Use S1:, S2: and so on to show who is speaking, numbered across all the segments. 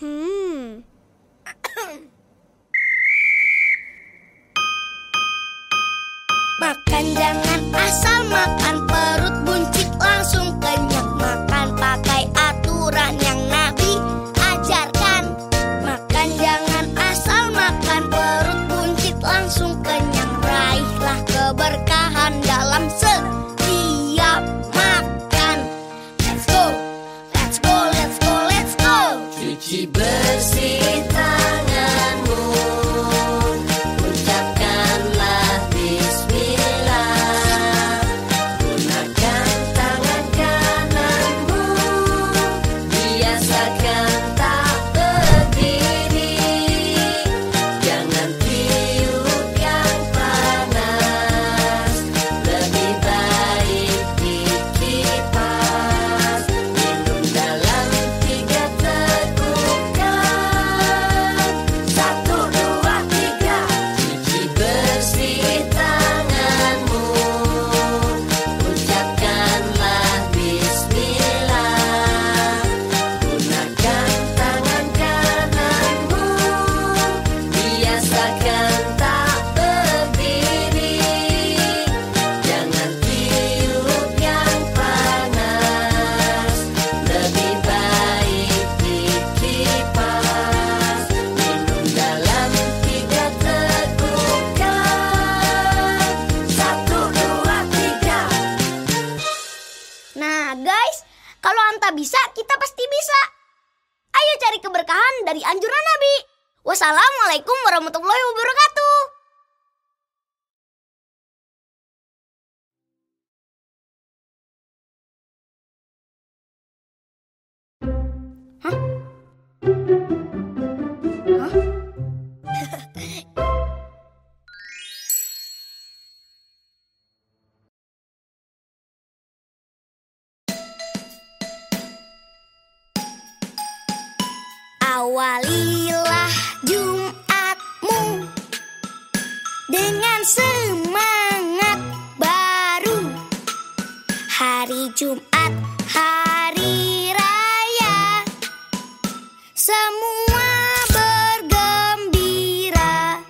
S1: Hmm?
S2: kita bisa, kita pasti bisa. Ayo cari keberkahan dari anjuran Nabi. Wassalamualaikum warahmatullahi wabarakatuh. Awalilah Jumatmu dengan semangat baru. Hari Jumat, hari raya, semua bergembira.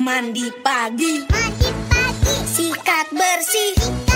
S2: Mandi pagi,
S1: mandi pagi,
S2: sikat bersih.